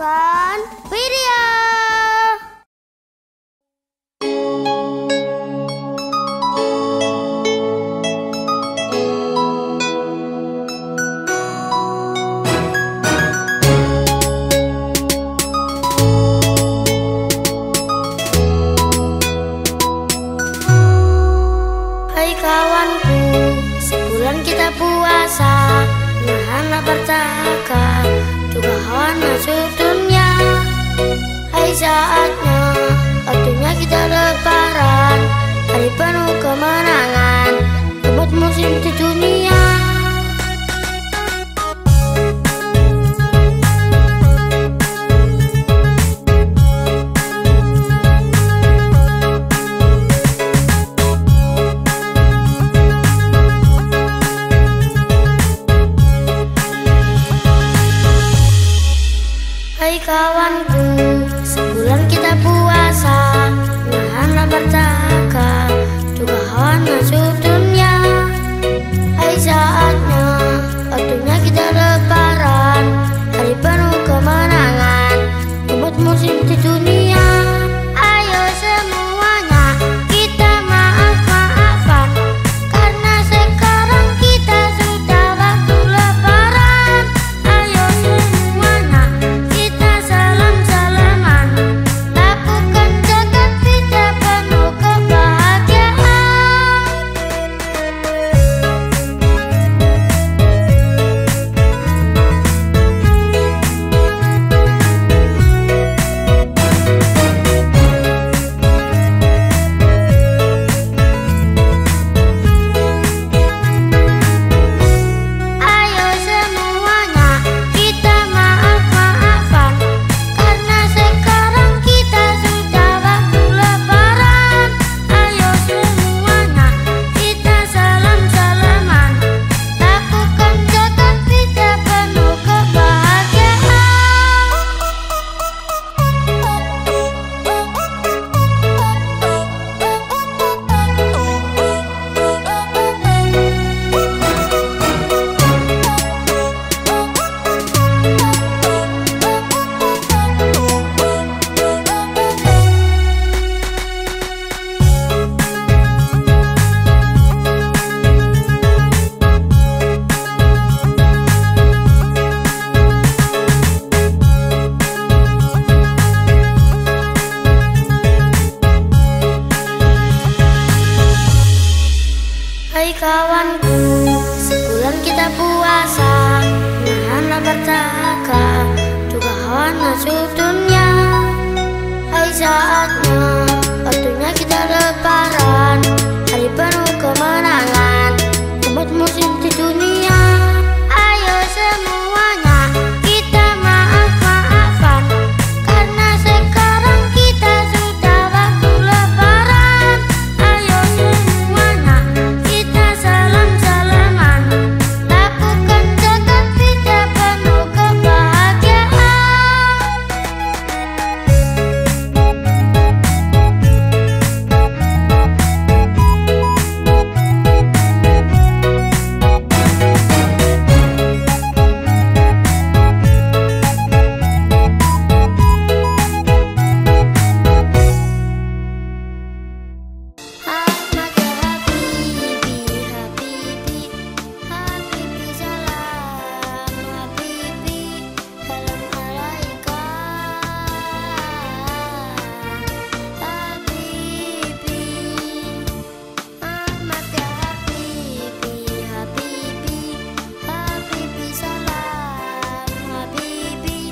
fun video. Hai kawanku, sebulan kita puasa, nahan lapar dahaga, juga hawa nafsu saatnya Waktunya kita lebaran. Hari penuh kemenangan tempat musim di dunia. Hai kawanku I'm not swift.